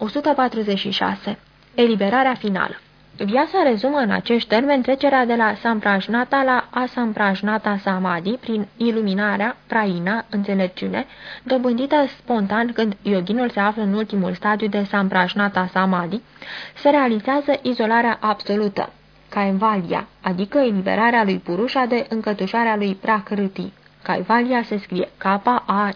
146. Eliberarea finală Viața rezumă în acești termeni trecerea de la Samprajnata la Asamprajnata Samadhi prin iluminarea, praina, înțelepciune, dobândită spontan când yoginul se află în ultimul stadiu de Samprajnata Samadhi, se realizează izolarea absolută, Kaivalya, adică eliberarea lui Purusha de încătușarea lui Prakriti. Kaivalya se scrie K-A-I-V-A-L-Y-A.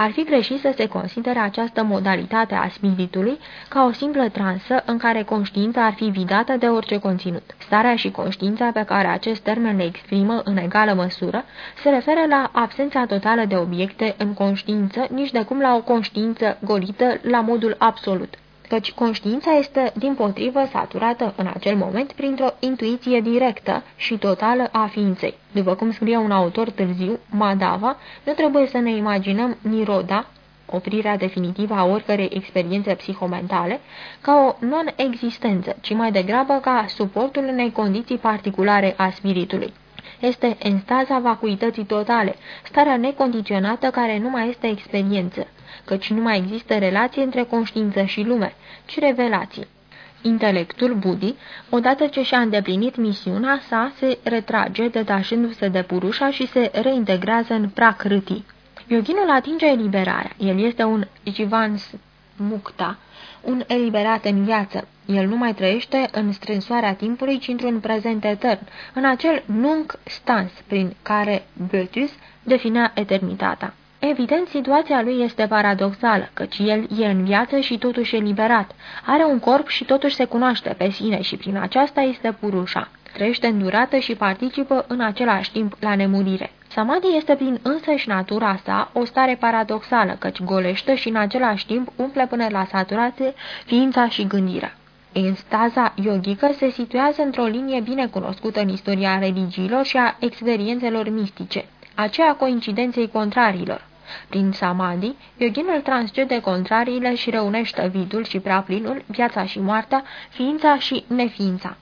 Ar fi greșit să se considere această modalitate a spiritului ca o simplă transă în care conștiința ar fi vidată de orice conținut. Starea și conștiința pe care acest termen le exprimă în egală măsură se referă la absența totală de obiecte în conștiință, nici de cum la o conștiință golită la modul absolut căci conștiința este, din potrivă, saturată în acel moment printr-o intuiție directă și totală a ființei. După cum scrie un autor târziu, Madava, nu trebuie să ne imaginăm Niroda, oprirea definitivă a oricărei experiențe psihomentale, ca o non-existență, ci mai degrabă ca suportul unei condiții particulare a spiritului. Este enstaza vacuității totale, starea necondiționată care nu mai este experiență căci nu mai există relație între conștiință și lume, ci revelații. Intelectul Budi, odată ce și-a îndeplinit misiunea sa, se retrage, detașându-se de purușa și se reintegrează în prakriti. Yoginul atinge eliberarea. El este un jivans mukta, un eliberat în viață. El nu mai trăiește în strânsoarea timpului, ci într-un prezent etern, în acel nunc stans prin care Boetus definea eternitatea. Evident, situația lui este paradoxală, căci el e în viață și totuși e liberat. Are un corp și totuși se cunoaște pe sine și prin aceasta este purușa. Trăiește în durată și participă în același timp la nemurire. Samadhi este prin însăși natura sa o stare paradoxală, căci golește și în același timp umple până la saturație ființa și gândirea. Enstaza yogică se situează într-o linie bine cunoscută în istoria religiilor și a experiențelor mistice, aceea coincidenței contrarilor. Prin samadhi, yoginul transcede contrariile și reunește vidul și plinul, viața și moartea, ființa și neființa.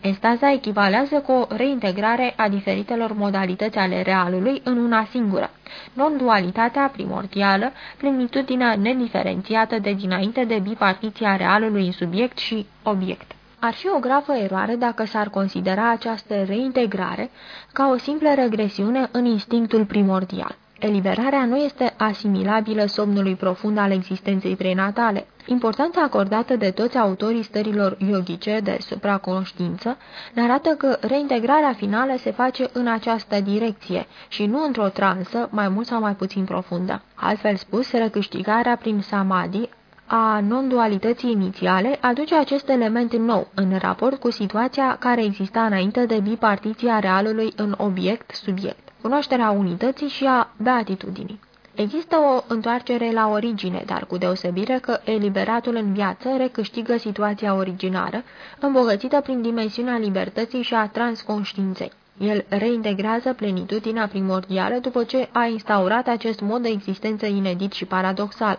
Estaza echivalează cu o reintegrare a diferitelor modalități ale realului în una singură, non-dualitatea primordială, plenitudinea nediferențiată de dinainte de bipartiția realului în subiect și obiect. Ar fi o gravă eroare dacă s-ar considera această reintegrare ca o simplă regresiune în instinctul primordial. Eliberarea nu este asimilabilă somnului profund al existenței prenatale. Importanța acordată de toți autorii stărilor yogice de supraconștiință ne arată că reintegrarea finală se face în această direcție și nu într-o transă mai mult sau mai puțin profundă. Altfel spus, recâștigarea prin samadhi a non-dualității inițiale aduce acest element nou în raport cu situația care exista înainte de bipartiția realului în obiect-subiect cunoașterea unității și a beatitudinii. Există o întoarcere la origine, dar cu deosebire că eliberatul în viață recâștigă situația originară, îmbogățită prin dimensiunea libertății și a transconștiinței. El reintegrează plenitudinea primordială după ce a instaurat acest mod de existență inedit și paradoxal.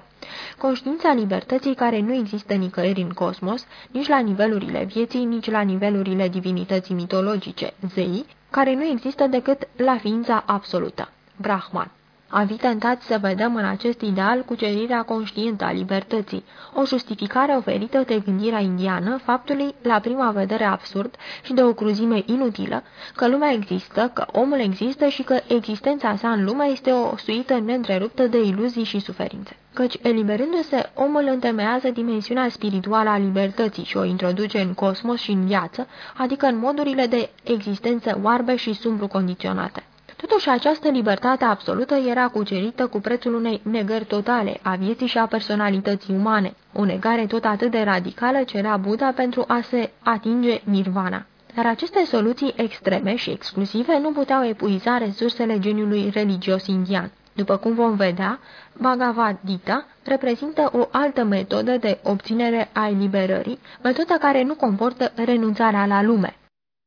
Conștiința libertății care nu există nicăieri în cosmos, nici la nivelurile vieții, nici la nivelurile divinității mitologice, zei, care nu există decât la ființa absolută, Brahman. Am fi tentați să vedem în acest ideal cucerirea conștientă a libertății, o justificare oferită de gândirea indiană faptului, la prima vedere absurd și de o cruzime inutilă, că lumea există, că omul există și că existența sa în lume este o suită neîntreruptă de iluzii și suferințe. Căci, eliberându-se, omul întemeiază dimensiunea spirituală a libertății și o introduce în cosmos și în viață, adică în modurile de existență oarbe și sumbru condiționate. Totuși, această libertate absolută era cucerită cu prețul unei negări totale a vieții și a personalității umane, o negare tot atât de radicală ce era Buddha pentru a se atinge nirvana. Dar aceste soluții extreme și exclusive nu puteau epuiza resursele geniului religios indian. După cum vom vedea, Bhagavad Gita reprezintă o altă metodă de obținere a eliberării, metodă care nu comportă renunțarea la lume.